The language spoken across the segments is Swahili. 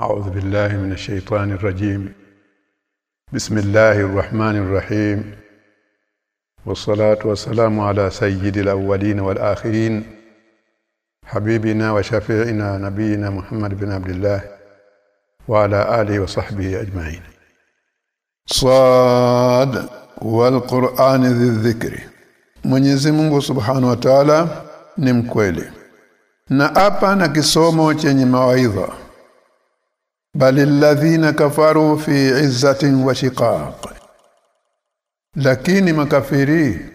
أعوذ بالله من الشيطان الرجيم بسم الله الرحمن الرحيم والصلاة والسلام على سيد الأولين والآخرين حبيبنا وشفيعنا نبينا محمد بن عبد الله وعلى آله وصحبه أجمعين صاد والقرآن ذي الذكر Mwenyezi Mungu Subhanahu wa Ta'ala ni mkweli na hapa na kisomo chenye mawaidha bali alladhina kafaru fi izzatin wa shiqaq. Lakini makafiri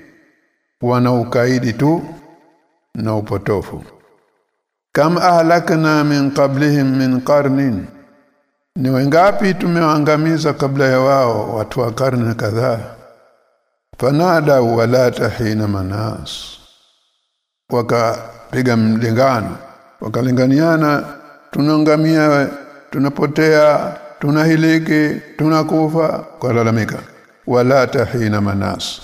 wana ukaidi tu na upotofu. Kam ahlakna min qablihim min qarnin. Ni wengapi tumewaangamiza kabla ya wao watu wa karne kadhaa? Fanada wala tahina manas. Wakapiga mlingano wakalinganiana tunaangamia tunapotea tunahiliki tunakufa kulalamika wala tahina manas.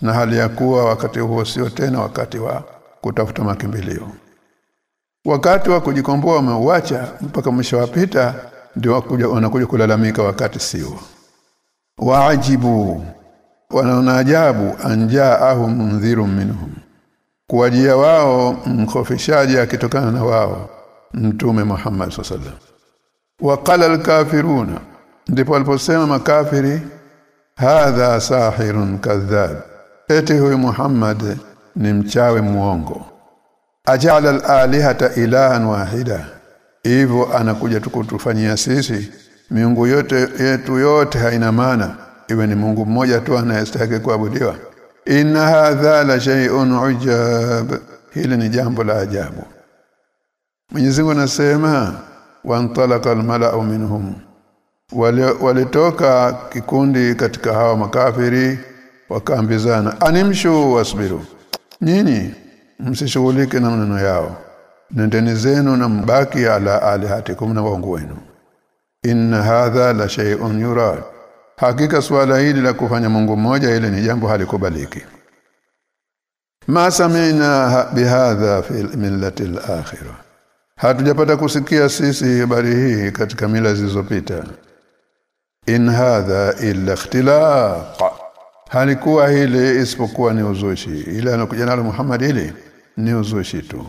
Na hali ya kuwa wakati huo sio tena wakati wa kutafuta makimbilio. Wakati wa kujikomboa umeuacha mpaka mwisho wapita ndio wanakuja kulalamika wakati sio. Waajibu. Wanaona ajabu anjaahum mundhirun minhum. Kuwajia wao mkofishaji akitokana na wao mtume Muhammad sallallahu waqala alkafiruna ndipo aliposema makafiri hadha sahirun kadhab. Eti huyu Muhammad ni mchawi muongo ajala alalihata ilahan wahida. Hivyo anakuja tukutufanyia sisi. Miungu yote yetu yote haina maana. Iwe ni Mungu mmoja tu anayestahili kuabudiwa. Inna hadha la shay'un ujab hili ni jambo la ajabu. Mwenyezi Mungu anasema wantalaqa almala'u minhum walitoka kikundi katika hawa makafiri wakaambizana animshu wasbiru nini msishughulike na maneno yao nendeni zenu na mbaki ala alihatikum na wangu wenu inna hadha la shay'un yurad hakika swala hili la kufanya Mungu mmoja ile ni jambo halikubaliki ma sami'na bihadha fi millati al-akhirah hatujapata kusikia sisi habari hii katika mila zilizopita. In hadha illa ikhtilaq. Halikuwa hili isipokuwa ni uzushi. Ila anakuja nalo Muhammad ile ni uzushi tu.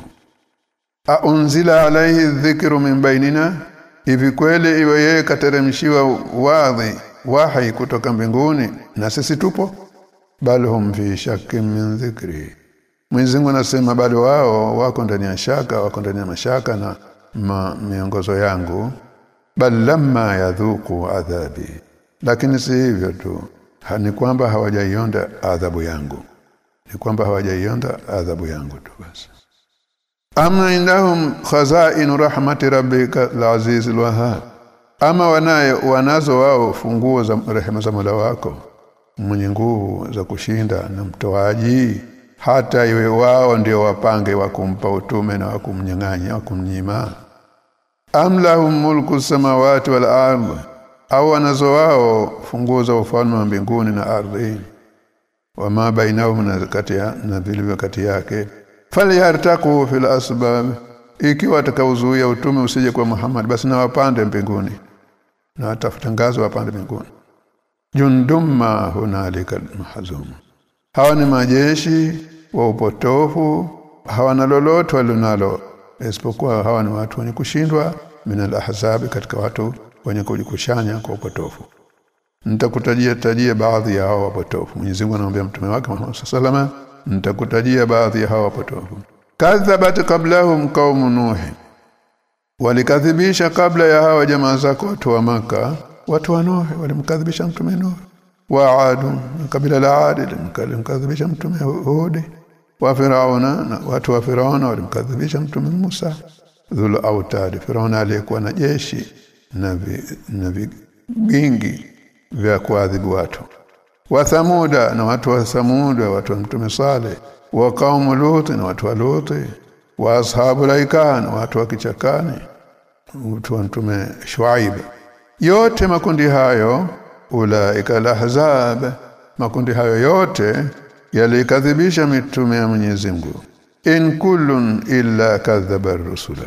Aunzila alayhi dhikru min bainina? Hivi kweli iwe yeye kateremshiwa wadhi wahi kutoka mbinguni na sisi tupo? Bal hum fi shakkin min dhikri Mwenyezi Mungu anasema bado wao wako ndani ya shaka wako ndani ya mashaka na ma, miongozo yangu. Bal lamma yadhuku adhabi. Lakini si hivyo tu. Ha, ni kwamba hawajaionda adhabu yangu. Ni kwamba hawajaionda adhabu yangu tu basi. Ama indahum khazain rahmati rabbika al-aziz al-wahhab. Ama wanayo wanazo wao funguo za rehema za Mola wako. Mwenye nguvu za kushinda na mtoaji hata iwe wao ndio wapange wa kumpa utume na wakumnyang'anya wakumnyima amlahum mulku samawati wal ardh au wanazo wao funguo za ufalme wa mbinguni na ardhi. Wama bainahum na kati na vilivyo kati yake. Falyartaqu fil asbab ikiwa atakauzuia utume usije kwa Muhammad basi na wapande mbinguni. Na watafuta ngazo wapande mbinguni. Jundumma hunalika mahzum hawa ni majeshi wa upotofu. Hawana lolote walionalo isipokuwa hawa ni watu wenye kushindwa minal ahzabi katika watu wenye kujikushanya kwa upotofu. Nitakutajia tajia baadhi ya hawa wapotofu. Mwenyezi Mungu anamwambia mtume wake Muhammad sallallahu nitakutajia baadhi ya hawa wapotofu. Kadhabat qablahum qaum nuh. Walikadhibisha kabla ya hawa jamaa zako watu wa maka watu wa nuh walimkadhibisha mtume nuh wa adu kabila la adi walimkadhibisha mtume hudi. Wa firauna na watu wa firauna walimkadhibisha mtume Musa. Dhul autad firauna aliyekuwa na jeshi na na vingi vya kuadhibu watu. Wa thamuda na watu wa thamuda watu wa mtume Saleh. Wa kaumu Lut na watu wa Lut wa ashabu laikan watu wa kichakani. Watu wa mtume Shuaib. Yote makundi hayo ulaika lahzab makundi hayo yote yalikadhibisha mitume ya Mwenyezi Mungu. In kullun illa kadhaba rusula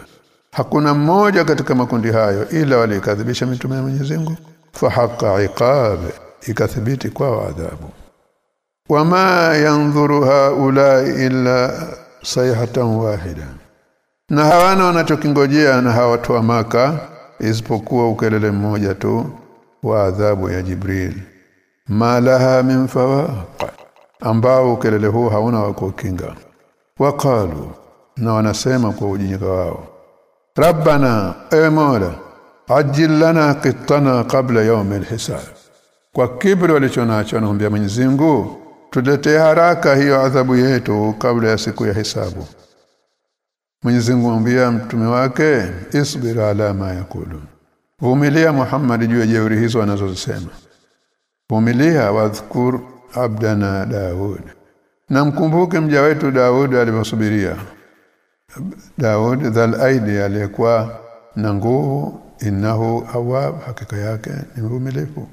hakuna mmoja katika makundi hayo ila walikadhibisha mitume ya Mwenyezi Mungu. Fahaqa iqab ikathibiti kwa adhabu. Wama yanzuru haula illa sayhatan wahida. Na hawana wanachokingojea na hawatu wa maka isipokuwa ukelele mmoja tu wa adhabu ya Jibril. Malaha min fawaq ambao ukelele huu hauna wa kukinga. Waqalu na wanasema kwa ujinga wao. Rabbana e mola ajil lana qittana qabla yawm alhisab. Kwa kibri walichonacho anaomba Mwenyezi Mungu tuletee haraka hiyo adhabu yetu kabla ya siku ya hisabu. Mwenyezi Mungu amwambia mtume wake isbir ala ma yakulu vumilia Muhammad juu ya jeuri hizo anazozisema. Vumilia wadhkur abdana Daud. Namkumbuke mja wetu Daud alivyosubiria Daud dhal aidi aliyekuwa na nguvu innahu awab hakika yake ni mvumilifu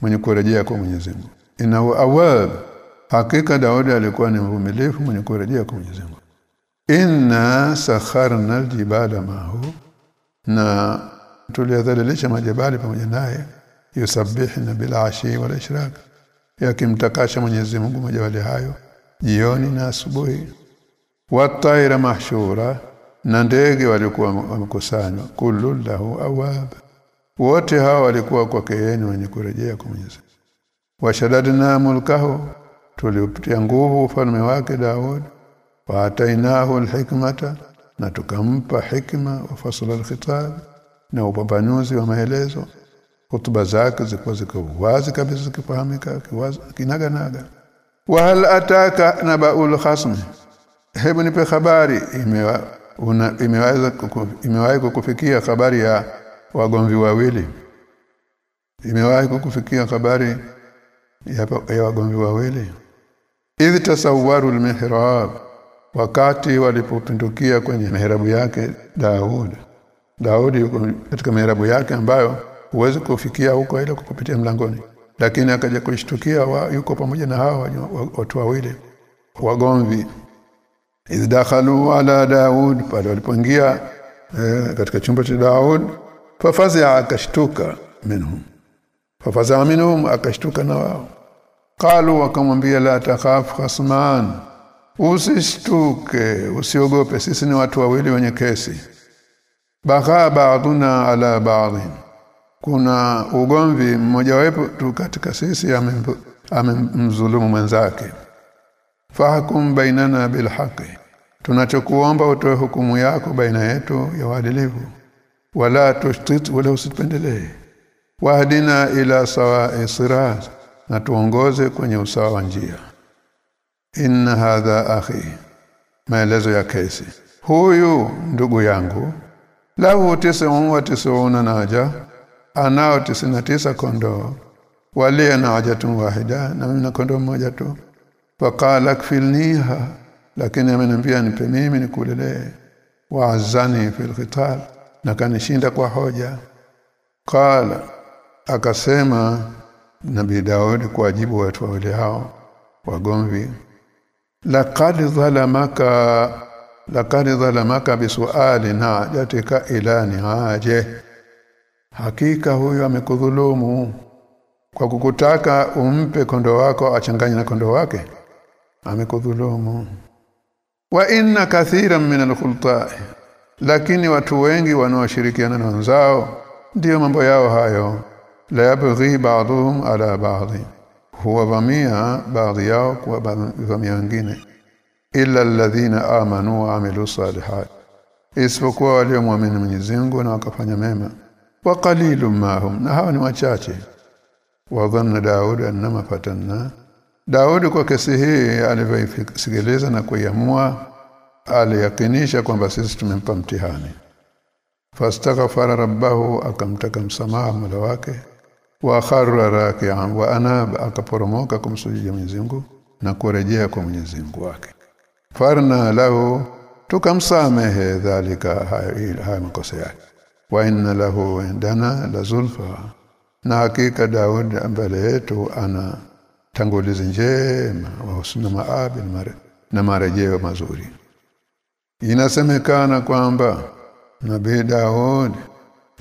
mwenye kurejea kwa Mwenyezi Mungu. Innahu awab hakika Daud alikuwa ni mvumilifu mwenye kurejea kwa Mwenyezi Mungu. Inna sakharna aljibala mahu na tuliyadhalilisha majabali pamoja naye yusabbihuna bil ashi wal ishraq yakimtakasha Mwenyezi Mungu majabali hayo jioni na asubuhi. Wataira mahshura na ndege walikuwa wamekusanywa kullu lahu awab. Wote hawa walikuwa kwa keeni wenye kurejea kwa Mwenyezi washadadna mulkahu tuliupitia nguvu ufalme wake Daud wa atainahu alhikmata na tukampa hikma wa fasla alkhitab na upambanuzi wa maelezo hotuba zake zilikuwa ziko wazi kabisa zikifahamika kinaga naga wa hal ataka nabaul khasm? Hebu nipe habari. Imewa imeweza imewahi kukufikia habari ya wagomvi wawili? Imewahi kukufikia habari ya, ya wagomvi wawili? Idh tasawwaru almihrab wakati walipopindukia kwenye mihrabu yake Daud Daudi yuko katika mihrabu yake ambayo huwezi kufikia huko ile kupitia mlangoni. Lakini akaja kushtukia wa, yuko pamoja na hawa watu wawili wagomvi. Iz dakhalu ala Daud pale walipoingia eh, katika chumba cha Daud fafaza akashtuka minhum. Fafaza minhum akashtuka na wao. Qalu wakamwambia la takhaf khasman usishtuke usiogope sisi ni watu wawili wenye kesi baka ba'duna ala ba'dhin kuna ugomvi mmoja tu katika sisi amemdhulumu mwenzake. Fahkum bainana bilhaqi. Tunachokuomba utoe hukumu yako baina yetu ya uadilifu. Wala tushtit wala usipendelee wahdina ila sawa'i sirat. Na tuongoze kwenye usawa wa njia. Inna hadha akhi. Maelezo ya kesi. Huyu ndugu yangu lahu tis'un wa tis'una naja anao tisa kondoo wali najatun wahida na mimi na kondoo mmoja tu. Faqala kfilniha lakini ameniambia nipe mimi nikulelee waazani fil qital. Na kanishinda kwa hoja. Qala akasema nabii Daudi kuwajibu watu wawili hao wagomvi. Laqad dhalamaka laqad dhalamaka bisuali najatika ila niaje hakika huyo amekudhulumu kwa kukutaka umpe kondo wako achanganye na kondo wake amekudhulumu. Wa inna kathiran min alkhulta. Lakini watu wengi wanaoshirikiana na wenzao ndiyo mambo yao hayo. La yabghi ba'dhum ala ba'dhi huwa vamia baadhi yao kwa vamia wengine illa alladhina amanu wa amilu salihat. Isipokuwa waliomwamini Mwenyezi Mungu na wakafanya mema. Wa qalilum mahum na hawa ni wachache. Wa dhanna Daud annama fatanna. Daudi kwa kesi hii alivyosikiliza na kuiamua aliyakinisha kwamba sisi tumempa mtihani. Fastaghfara rabbahu akamtaka msamaha mola wake. Wa kharra raki'an wa anaba akaporomoka kumsujudia Mwenyezi Mungu na kurejea kwa Mwenyezi Mungu wake farna lahu tukamsamehe dhalika haya makosa yake. Wa inna lahu indana la zulfa. Na hakika Daud mbele yetu ana tangulizi njema wa husna maabi na marejeo mazuri. Inasemekana kwamba nabii Daud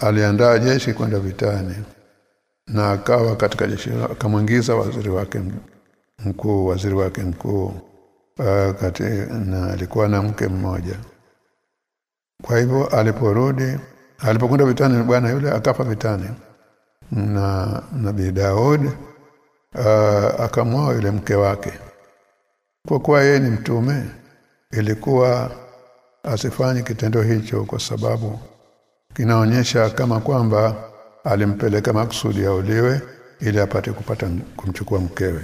aliandaa jeshi kwenda vitani na akawa katika jeshi akamwingiza waziri wake mkuu waziri wake mkuu kati na alikuwa na mke mmoja. Kwa hivyo aliporudi alipokwenda vitani bwana yule akafa vitani. Na nabii Daud uh, akamwoa yule mke wake. Kwa kuwa yeye ni mtume ilikuwa asifanye kitendo hicho kwa sababu kinaonyesha kama kwamba alimpeleka maksudi auliwe ili apate kupata kumchukua mkewe.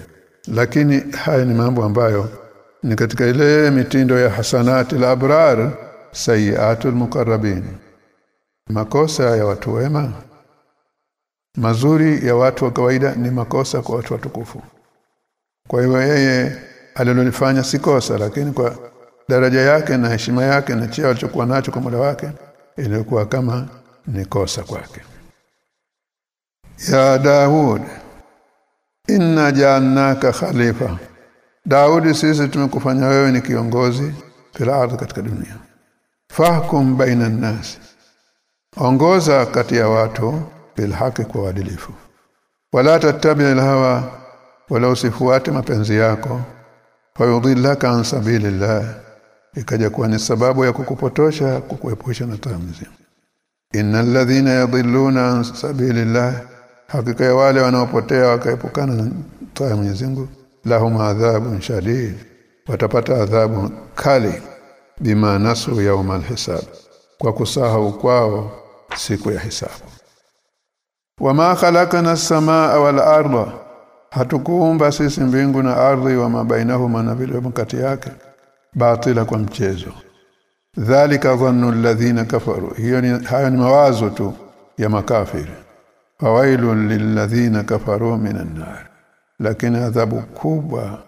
Lakini haya ni mambo ambayo ni katika ile mitindo ya hasanati la abrar sayiatul muqarrabin. Makosa ya watu wema. Mazuri ya watu wa kawaida ni makosa kwa watu watukufu. Kwa hiyo yeye alilolifanya si kosa lakini kwa daraja yake na heshima yake na cheo alichokuwa nacho kwa muda wake ilikuwa kama ni kosa kwake. Ya Daud inna ja'alnaka khalifa Daudi sisi tumekufanya wewe ni kiongozi fil ardhi katika dunia. Fahkum baina nas ongoza kati ya watu bil kwa uadilifu. Wala tattabi hawa wala usifuate mapenzi yako fayudhillaka an sabilillah ikaja kuwa ni sababu ya kukupotosha kukuepusha na tamzi. Innal ladhina yadhilluna an sabilillah hakika wale wanaopotea wakaepukana na taa ya lahum adhabun shadid. Watapata adhabu kali. Bima nasu yawmal hisab. Kwa kusahau kwao siku ya hisabu. Wama khalaqna as-samaa wal arda. Hatukuumba sisi mbingu na ardhi wa mabainahuma na vile kati yake. Batila kwa mchezo. Dhalika dhannu alladhina kafaru. Hiyo ni hayo ni mawazo tu ya makafiri. Fawailun lilladhina kafaru minan nar lakini adhabu kubwa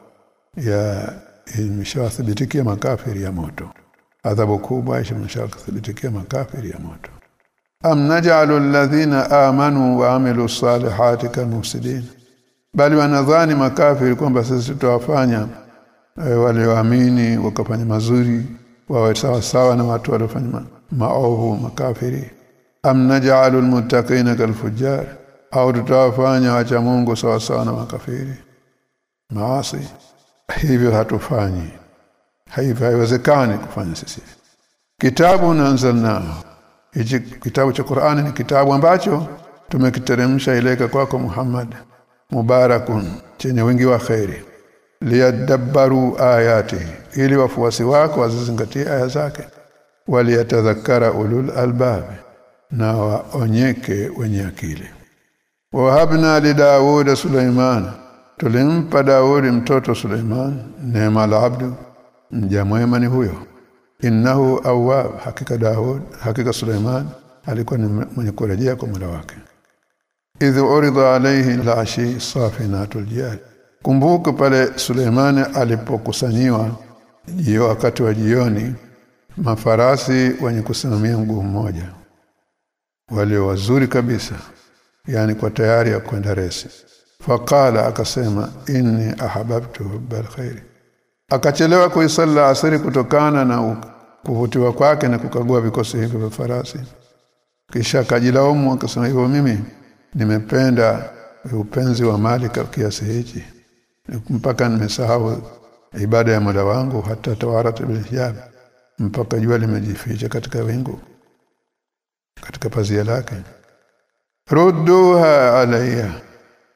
ya imeshawathibitikia makafiri ya moto. Adhabu kubwa imeshawathibitikia makafiri ya moto. Am naj'alu alladhina amanu wa amilu salihati kalmufsidin bali wanadhani makafiri kwamba sisi tutawafanya e, walioamini wakafanya mazuri wawe sawa sawa na watu waliofanya maovu makafiri. Am naj'alu almuttaqina kalfujjar au tutawafanya wacha Mungu sawa sawa na makafiri. Maasi hivyo hatufanyi. Hivyo haiwezekani kufanya sisi. Kitabu nanzalna hichi kitabu cha Qur'ani ni kitabu ambacho tumekiteremsha ileka kwako Muhammad mubarakun chenye wingi wa khairi liyadabbaru ayati ili wafuasi wako wazizingatie aya zake. Waliyatadhakkara ulul albab na waonyeke wenye akili wahabna li Daud Suleiman. Tulimpa Daudi mtoto Suleiman. Neema la abdu. Mja mwema ni huyo. Innahu awwab. Hakika Daud hakika Suleiman alikuwa ni mwenye kurejea kwa Mola wake. Idh urida alayhi al-ashi safinatul jihad kumbuka pale Suleimani alipokusanyiwa hiyo wakati wa jioni mafarasi wenye kusimamia mguu mmoja. Wale wazuri kabisa yani kwa tayari ya kwenda resi. Faqala akasema inni ahabbtu hubbal khair akachelewa kuisalla asiri kutokana na kuvutiwa kwake na kukagua vikosi hivyo vya farasi. Kisha akajilaumu akasema hivyo mimi nimependa upenzi wa mali kwa kiasi hichi mpaka nimesahau ibada ya Mola wangu hata tawarat bil hijab mpaka jua limejificha katika wingu katika pazia lake rudduha alayya.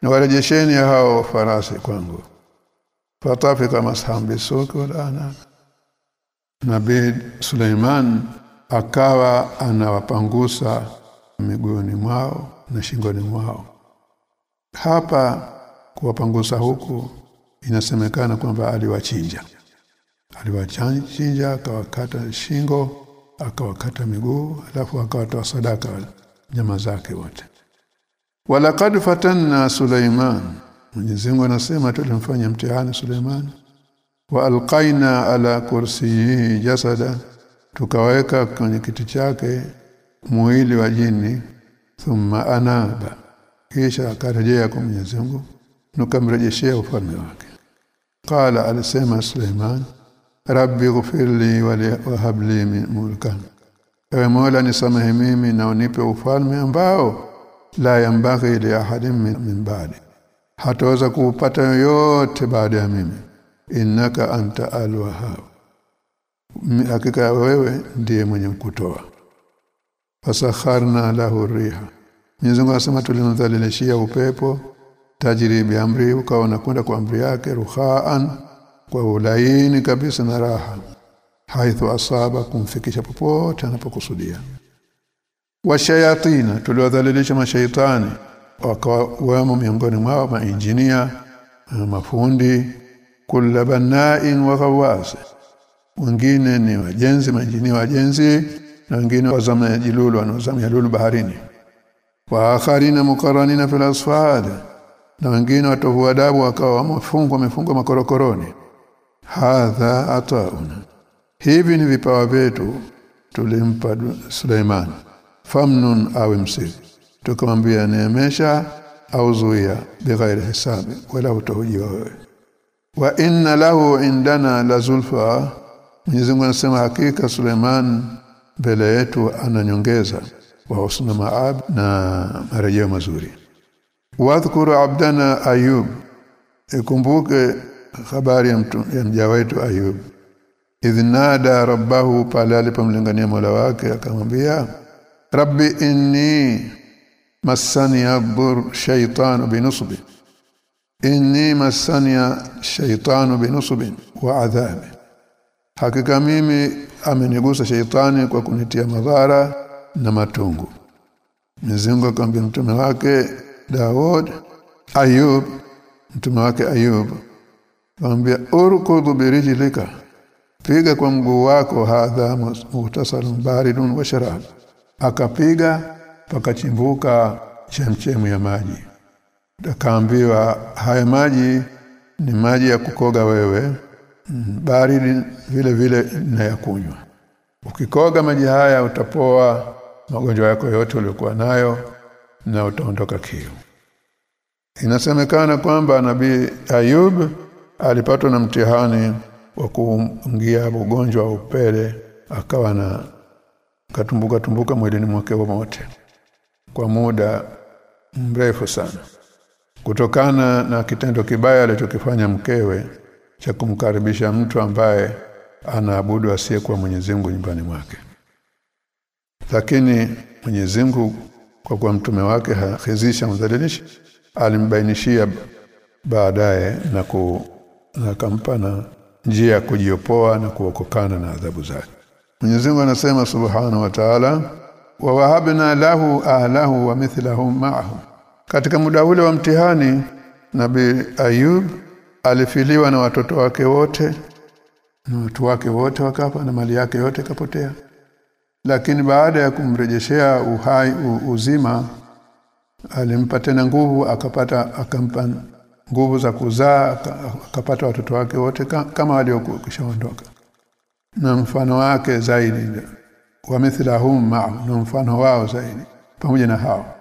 Niwarejesheni hao farasi kwangu. Fatafika masham bisuki wal ana nabii Suleiman akawa anawapangusa miguuni mwao na shingoni mwao. Hapa kuwapangusa huku inasemekana kwamba aliwachinja. Aliwachinja akawakata shingo akawakata miguu alafu akawatoa sadaka nyama zake wote walaqad fatanna Sulaiman Mwenyezi Mungu anasema tulimfanya mtihani Suleiman wa alqaina ala kursiyihi jasada. Tukaweka kwenye kiti chake mwili wa jini. Thumma anaba. Kisha akarejea kwa Mwenyezi Mungu nukamrejeshea ufalme wake. Qala alisema Suleiman rabbi ghfirli wa habli min mulkan. Ewe Mola nisamehe mimi na unipe ufalme ambao la yambaghi li ahadin min ba'di. Hataweza kuupata yoyote baada ya mimi. Innaka anta alwahab hakika wewe ndiye mwenye kutoa. Fasakharna lahu riha. Mwenyezi Mungu tulimdhalilishia upepo tajiri bi amri ukawa unakwenda kwa amri yake ruhaan kwa ulaini kabisa na raha haithu asaba kumfikisha popote anapokusudia washayatina tuliwadhalilisha mashaitani wakawa wamo miongoni mwao mainjinia mafundi kula banain wa ghawasi wengine ni wajenzi mainjinia wajenzi na wengine wazama jilulu wanaozama lulu baharini. Wa akharina mukarranina fil asfad na wengine watovu adabu wakawa wamefungwa wamefungwa makorokoroni. Hadha atauna. Hivi ni vipawa vyetu tulimpa Suleiman famnun awe msiri tukamwambia neemesha au zuia bighairi hisabi wala utahujiwa wewe. Wa inna lahu indana la zulfa Mwenyezi Mungu anasema hakika Suleiman mbele yetu ananyongeza wa husna maab na marejeo mazuri. Wadhkuru abdana ayub ikumbuke habari ya mtu ya mja wetu ayub. Idh nada rabbahu pale alipomlingania Mola wake akamwambia rabbi inni masani yadur shaytanu binusbi inni masani shaytanu binusbi wa adhabi. Hakika mimi amenigusa shaytani kwa kunitia madhara na matungu. Mwenyezi akamwambia mtume wake Daud Ayub mtume wake Ayub akamwambia urkudu birijlika piga kwa mguu wako hadha muhtasalun baridun wa sharab akapiga pakachimbuka chemchemu ya maji. Akaambiwa haya maji ni maji ya kukoga wewe baridi vile vile na ya kunywa. Ukikoga maji haya utapoa magonjwa yako yote uliyokuwa nayo na utaondoka kiu. Inasemekana kwamba nabii Ayub alipatwa na mtihani wa kuingia ugonjwa wa upele akawa na katumbuka tumbuka mwilini mwake wote kwa muda mrefu sana. Kutokana na kitendo kibaya alichokifanya mkewe cha kumkaribisha mtu ambaye anaabudu asiyekuwa Mwenyezi Mungu nyumbani mwake. Lakini Mwenyezi Mungu kwa kuwa mtume wake hakhizisha mdhalilishi alimbainishia baadaye na ku na na njia ya kujiopoa na kuokokana na adhabu zake Mwenyezi Mungu anasema Subhanahu wa Ta'ala wa wahabna lahu ahlahu wa mithlahum maahu. Katika muda ule wa mtihani Nabi Ayub alifiliwa na watoto wake wote na watu wake wote wakapa na mali yake yote kapotea lakini baada ya kumrejeshea uhai uzima alimpa tena nguvu akapata akampa nguvu za kuzaa akapata watoto wake wote kama waliokishaondoka na mfano wake zaidi wa mithlahum ma na mfano wao zaidi pamoja na hao.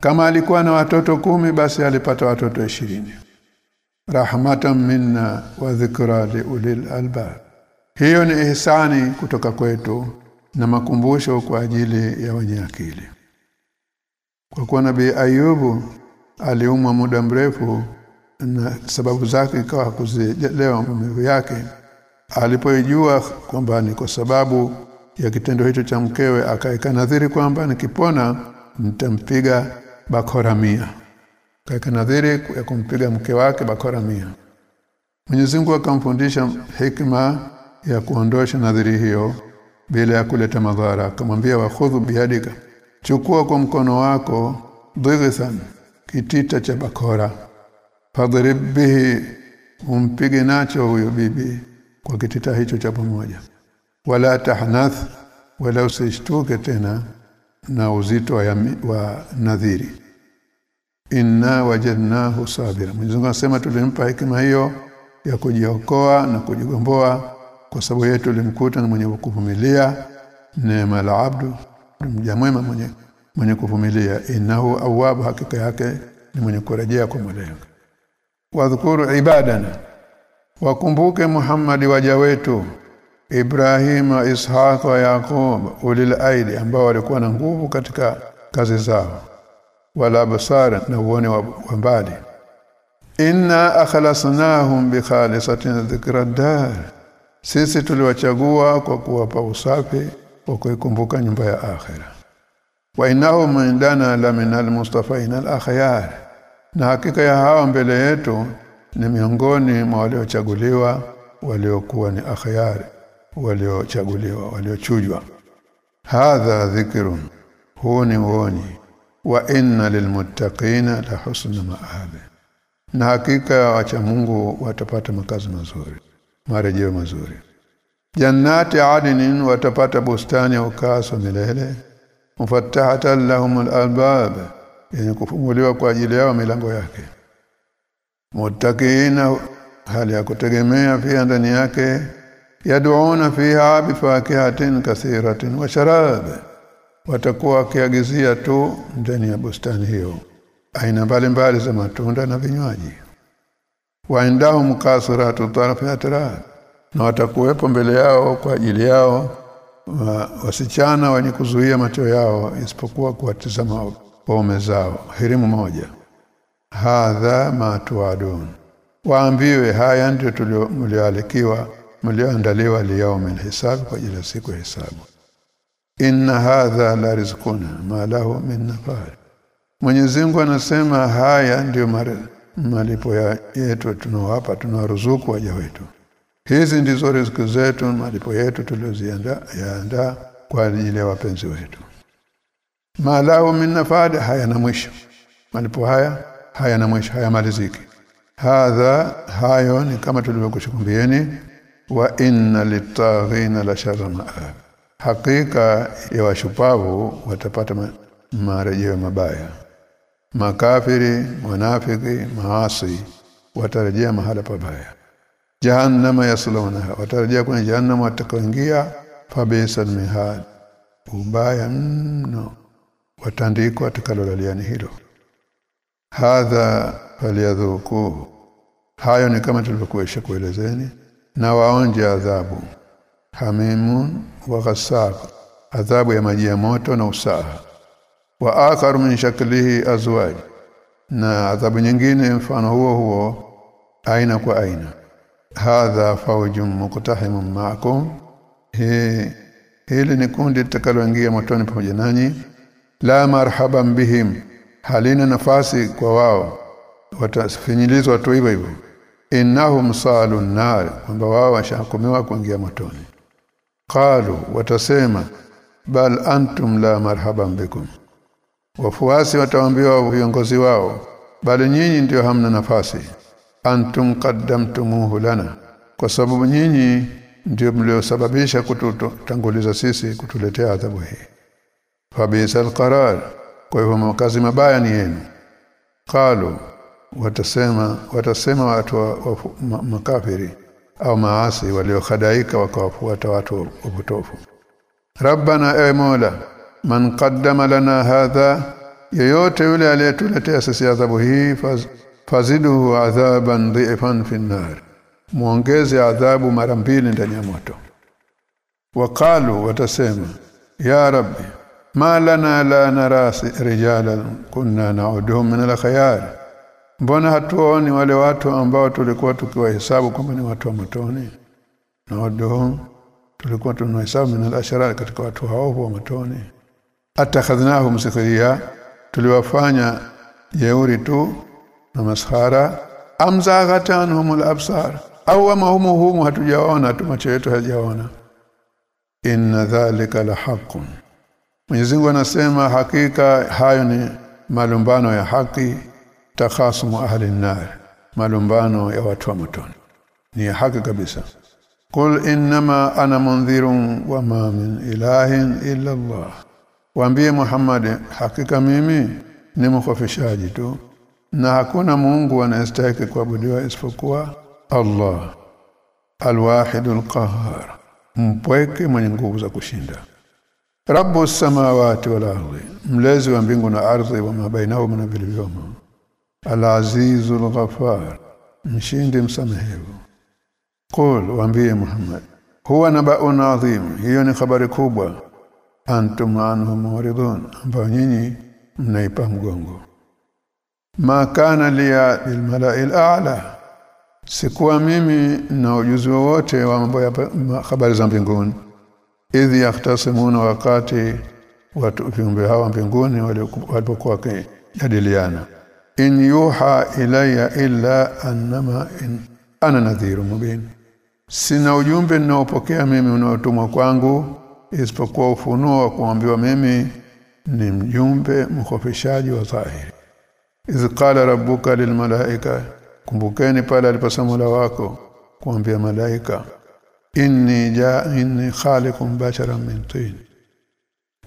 Kama alikuwa na watoto kumi basi alipata watoto ishirini. Rahmatan minna wa dhikra liulil albab. Hiyo ni ihsani kutoka kwetu na makumbusho kwa ajili ya wenye akili. Kwa kuwa nabii ayubu aliumwa muda mrefu na sababu zake ikawa kuzielewa maumivu yake alipoijua kwamba ni kwa sababu ya kitendo hicho cha mkewe akaeka nadhiri kwamba nikipona nitampiga bakora mia. Nadhiri ya kumpiga mke wake bakora mia. Mwenyezi Mungu akamfundisha hikma ya kuondosha nadhiri hiyo bila ya kuleta madhara. Akamwambia wakhudhu biyadika chukua kwa mkono wako dhighan kitita cha bakora. Fadrib bihi umpige nacho huyo bibi kwa kitita hicho cha pamoja. Wala tahnath wala usishtuke tena na uzito wa, yami, wa nadhiri. Inna wajadnahu sabira. Mwenyezi anasema tulimpa hekima hiyo ya kujiokoa na kujigomboa kwa sababu yetu tulimkuta na mwenye kuvumilia neema la abdu mja mwema mwenye mwenye kuvumilia. Innahu awwab hakika yake ni mwenye kurejea kwa Mola wadhkuru ibadana wakumbuke Muhammad waja wetu Ibrahima Ishaq wa Yaqub ulil aidi ambao walikuwa na nguvu katika kazi zao. Wala basara na uone wa mbali. Inna akhlasnahum bi khalisatin dhikradar. sisi tuliwachagua kwa kuwapa usafi kwa kuikumbuka nyumba ya akhira. Wa innahum indana la minal min al akhyar. Na hakika ya hawa mbele yetu ni miongoni mwa waliochaguliwa waliokuwa ni akhyari waliochaguliwa waliochujwa. Hadha dhikrun huu ni uonyi wa inna lilmuttaqina la husna ma'ab na hakika wacha Mungu watapata makazi mazuri marejeo mazuri. Jannati adnin watapata bustani ya ukaso milele. Mufattahatan lahum albab yenye kufunguliwa kwa ajili yao milango yake muttaqina hali ya kutegemea pia ndani yake. Yad'una fiha bifakihatin kathiratin wa sharab watakuwa wakiagizia tu ndani ya bustani hiyo. Aina mbalimbali za matunda na vinywaji. Waendao kasiratu tarafi atara na watakuwepo mbele yao kwa ajili yao wa, wasichana wenye kuzuia macho yao isipokuwa kuwatizama pome zao. Hirimu moja hadha ma tuadun. Waambiwe haya ndio tulioalikiwa mlioandaliwa liyaumil hisab kwa ajili ya siku ya hisabu. Inna hadha la rizquna ma lahu min nafar. Mwenyezi Mungu anasema haya ndio malipo yetu tunawapa tunawaruzuku waja wetu. Hizi ndizo riziki zetu malipo yetu tulioziandaa yaandaa kwa ajili ya wapenzi wetu. Malahu min nafad haya na mwisho. Malipo haya haya na mwisho haya maliziki hadha hayo ni kama tulivyokushukumbieni wa inna litaghina la sharra ma'ab hakika ya washupavu watapata marejeo mabaya. Makafiri wanafiki maasi watarejea mahala pabaya. Jahannama yasluna watarejea kwenye jahannama watakaoingia. Fabisa mihad ubaya mno. Watandikwa atakalolaliani hilo hadha falyadhukuhu hayo ni kama tulivyokuesha kuelezeni na waonje adhabu. Hamimun wa ghassaq adhabu ya maji ya moto na usaha. Wa akharu min shaklihi azwaj. Na adhabu nyingine mfano huo huo aina kwa aina. Hadha fawjun muqtahimun ma'akum. Hi hili ni kundi litakaloingia motoni pamoja nanyi. La marhaban bihim halina nafasi kwa wao. Watafinyilizwa tu hivyo hivyo. Innahum salun nar kwamba wao washahukumiwa kuingia motoni. Qalu watasema bal antum la marhaban bikum. Wafuasi wataambiwa viongozi wao bali nyinyi ndio hamna nafasi. Antum qaddamtumuhu lana kwa sababu nyinyi ndio mliosababisha kututanguliza sisi kutuletea adhabu hii. Fabisa qarar kwa hivyo makazi mabaya ni yenu. Qalu watasema watasema watu wa, wa, ma, makafiri au maasi waliokhadaika wakawafuata watu wapotofu rabbana ewe mola man qaddama lana hadha yoyote yule aliyetuletea sisi adhabu hii faz, faziduhu adhaban dhifan fi nar. Muongeze adhabu mara mbili ndani ya moto. Waqalu watasema ya rabbi ma lana la nara rijalan kunna na'uduhum min al-khayar mbona hatuoni wale watu ambao tulikuwa tukiwahesabu kwamba ni watu wa matoni? Na'uduhum tulikuwa tunahesabu min al-ashrar katika watu hao wa motoni atakhadhnahum sikhriya tuliwafanya jeuri tu na maskhara. Amzaghatanhum al-absar au ama humu humu hatujaona tu macho yetu hajaona inna dhalika la haqqun Mwenyezi Mungu anasema hakika hayo ni malumbano ya haki takhasumu ahli nar malumbano ya watu wa motoni. Ni ya haki kabisa. Qul innama ana mundhirun wa ma min ilahin illa Allah. Waambie Muhammad hakika mimi ni mkhofishaji tu na hakuna Mungu anayestahili kuabudiwa isipokuwa Allah Alwahidul Qahhar mpweke mwenye nguvu za kushinda Rabbu samawati wal ardi mlezi wa mbingu na ardhi wa mabainahuma na vilivyomo. Al-Azizul mshindi msamehevu. Qul waambie Muhammad huwa nabaun adhim hiyo ni habari kubwa. Antum anhu muridun ambao nyinyi mnaipa mgongo. Ma kana liya lilmala'il a'la sikuwa mimi na ujuzi wowote wa mambo ya habari za mbinguni idh yahtasimuna wakati watu viumbe hawa mbinguni walipokuwa wakijadiliana. In yuha ilaya illa annama in ana nadhiru mubin. Sina ujumbe ninaopokea mimi unaotumwa kwangu isipokuwa ufunuo wa kuambiwa mimi ni mjumbe mkhofishaji wa dhahiri. Iz qala rabbuka lilmalaika kumbukeni pale aliposema wako kuambia malaika inni ja inni khaliqun basharan min tin.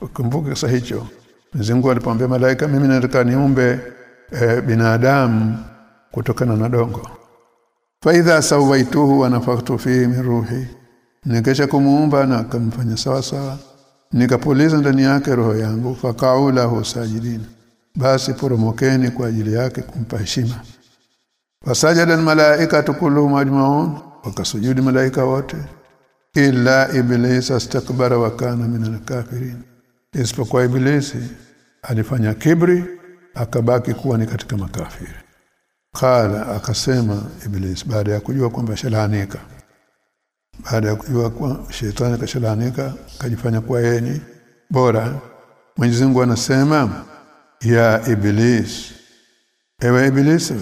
Ukumbuke sasa hicho. Mzingu alipomwambia malaika mimi nataka niumbe e, binadamu kutokana na dongo. Fa idha sawaituhu wa nafakhtu fihi min ruhi. Nikesha kumuumba na kumfanya sawa sawa nikapuliza ndani yake roho yangu fakaula husajidin basi poromokeni kwa ajili yake kumpa heshima. Fasajada malaika kulluhum ajmaun. Wakasujudi malaika wote illa iblis astakbara wa kana min alkafirin isipokuwa iblisi alifanya kibri akabaki kuwa ni katika makafiri. Qala akasema iblis baada ya kujua kwamba shalanika baada ya kujua kwa shetani kashalanika kajifanya kuwa yeye bora. Mwenyezi Mungu anasema ya iblis ewe iblis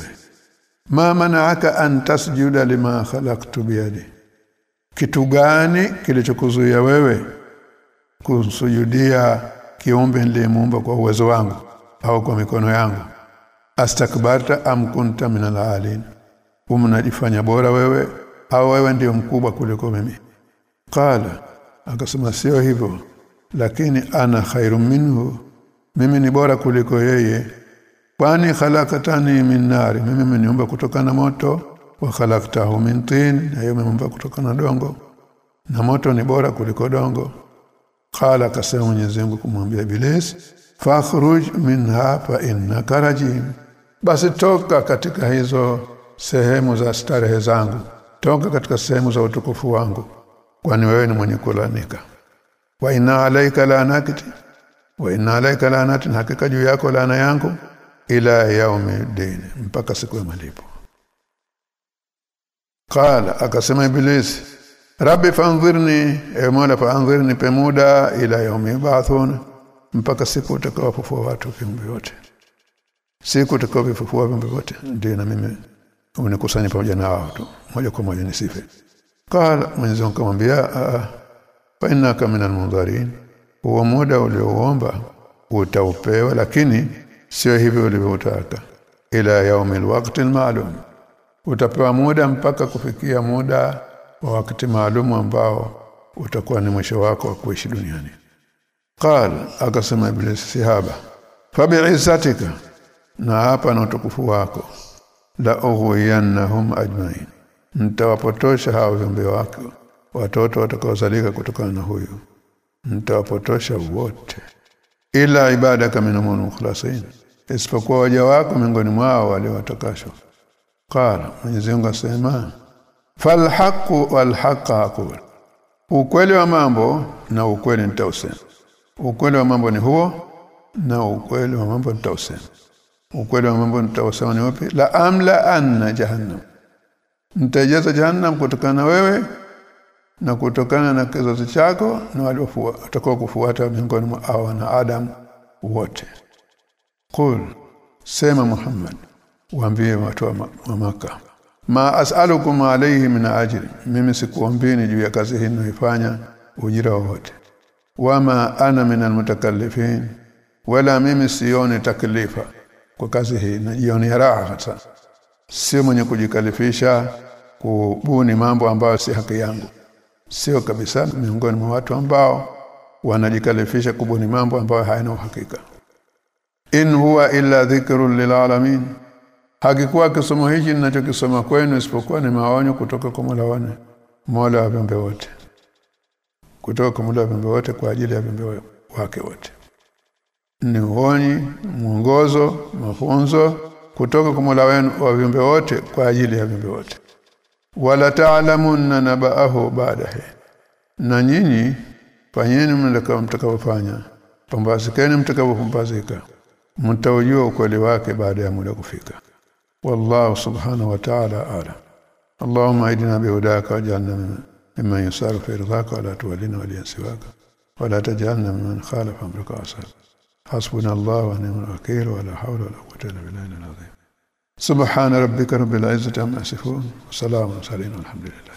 ma mana'aka an tasjuda lima khalaqtu biyadi kitu gani kilichokuzuia wewe kusujudia kiumbe niliyemuumba kwa uwezo wangu au kwa mikono yangu? Astakbarta am kunta minal alin umnajifanya bora wewe au wewe ndiyo mkubwa kuliko mimi? Qala akasema sio hivyo lakini ana khairu minhu. Mimi ni bora kuliko yeye. Kwani khalaqatani min nari? Mimi kutoka na moto wa khalaqtahu min tin hayo umeumba kutoka na dongo. Na moto ni bora kuliko dongo. Qala kasema Mwenyezi Mungu kumwambia Iblis fakhruj minha fa innaka rajim. Basi toka katika hizo sehemu za starehe zangu. Toka katika sehemu za utukufu wangu. Kwani wewe ni mwenye kulanika. Wa inna alayka lanakati wa inna alayka lanati hakika juu yako laana yangu. Ila yaumi dini mpaka siku ya malipo qala akasema iblis rabbi fanzirni e mola fanzirni pemuda ila yaumi ba'thun mpaka siku utakapofufua watu viumbe wote siku utakapofufua viumbe wote ndio na mimi unikusanye pamoja na wao tu moja kwa moja nisife. Qala mwenyezi Mungu akamwambia fa innaka minal mundharin huo muda ulioomba utaupewa lakini sio hivyo ulivyotaka ila yaumil waqti maalum utapewa muda mpaka kufikia muda wa wakati maalumu ambao utakuwa ni mwisho wako wa kuishi duniani. Qal akasema iblis sihaba fabi'izzatika na hapa na utukufu wako la ughwiyannahum ajmain. Nitawapotosha hao viumbe wako watoto watakaozalika kutokana na huyu. Nitawapotosha wote. Ila ibadaka minhum mukhlasin isipokuwa waja wako miongoni mwao waliowatakashwa qala Mwenyezi Mungu asema falhaqu walhaqa aqul. Ukweli wa mambo na ukweli nitausema. Ukweli wa mambo ni huo na ukweli wa mambo nitausema. Ukweli wa mambo nitausema ni upi la amla anna jahannam. Nitajaza jahannam kutokana na wewe na kutokana na kizazi chako na waliofuata kufuata miongoni mwa awana Adam wote. Qul sema Muhammad waambie watu wa, maka ma as'alukum alayhi min ajri. Mimi sikuombeni juu ya kazi hii ninayoifanya ujira wowote. Wama ana min almutakallifin. Wala mimi sioni taklifa kwa kazi hii najioni raha hata. Sio mwenye kujikalifisha kubuni mambo ambayo si haki yangu. Sio kabisa miongoni mwa watu ambao wanajikalifisha kubuni mambo ambayo hayana uhakika. In huwa illa dhikrun lilalamin hakikuwa kisomo hichi ninachokisoma kwenu isipokuwa ni maonyo kutoka kwa Mola wane Mola wa viumbe wote. Kutoka kwa Mola wa viumbe wote kwa ajili ya viumbe wake wote. Ni uonyi mwongozo mafunzo kutoka kwa Mola wenu wa viumbe wote kwa ajili ya viumbe wote. Wala ta'lamunna naba'ahu ba'dahu na nyinyi fanyeni mtakavyofanya pambazikeni mtakavyopambazika mtaujua ukweli wake baada ya muda kufika subhanahu wa ta'ala ala اللهم اهدنا بهداك واجعلنا ممن يسار في رضاك ولا تولنا وليا سواك. ولا تجعلنا ممن خالف أمرك وعصاك. حسبنا الله ونعم الوكيل ولا حول ولا قوة إلا بالله العظيم. سبحان ربك رب العزة عما يصفون. وسلام على المرسلين والحمد لله.